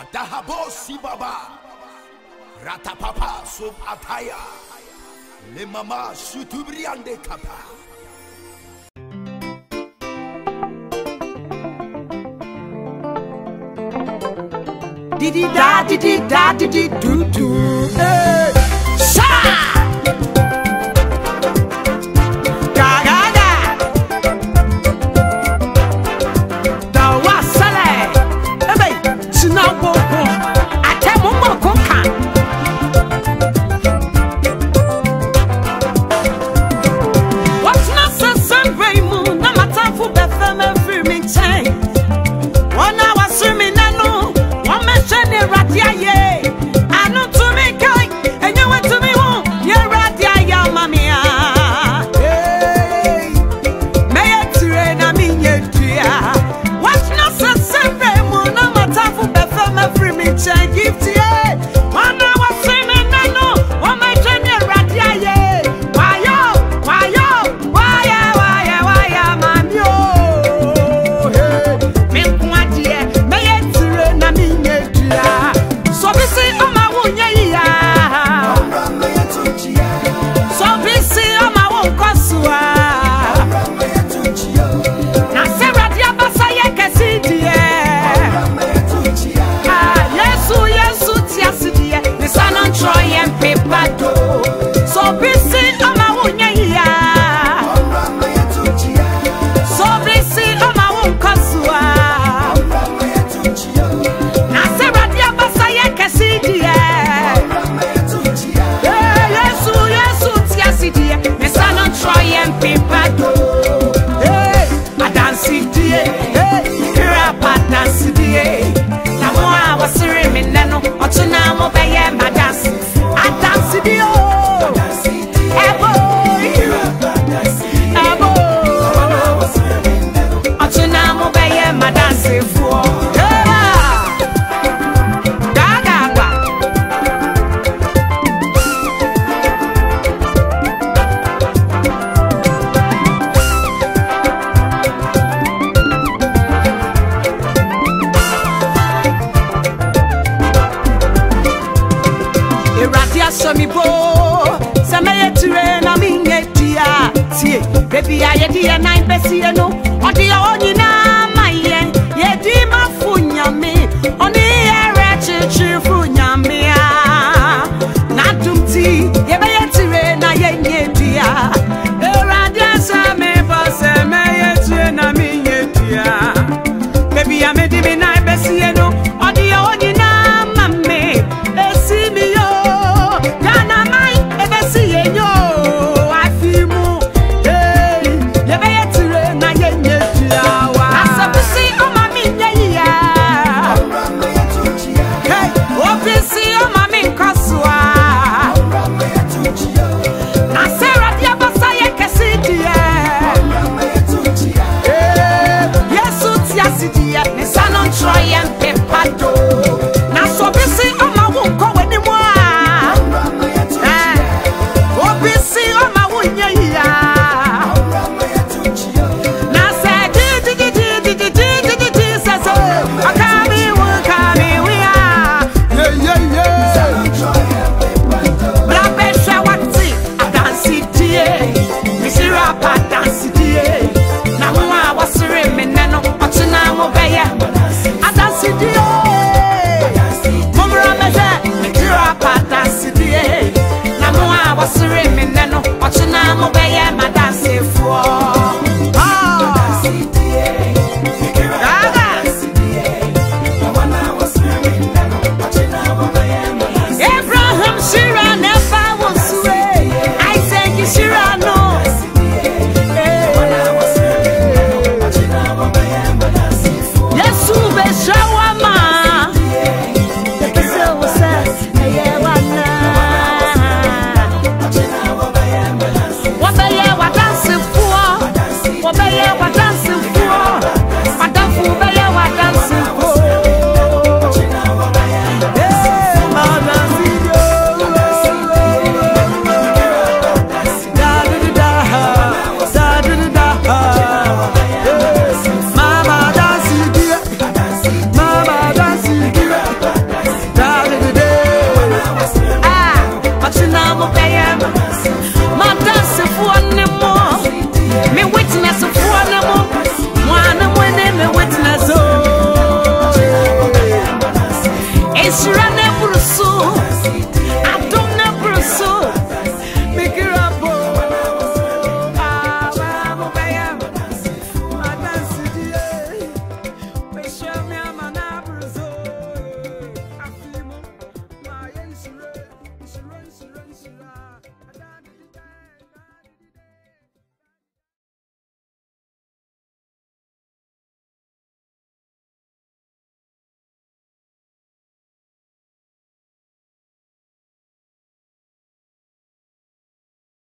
Adahabo Sibaba Ratapapa Sub Ataya Le Mama Sutubriande Kapa. Didi da didi da didi doo doo hey. so mi bo asomibo ye tire na mi menyɛ tia tie. Bebi a yɛde yɛ nan bɛsie no. Ɔde yɛ hɔ nyinaa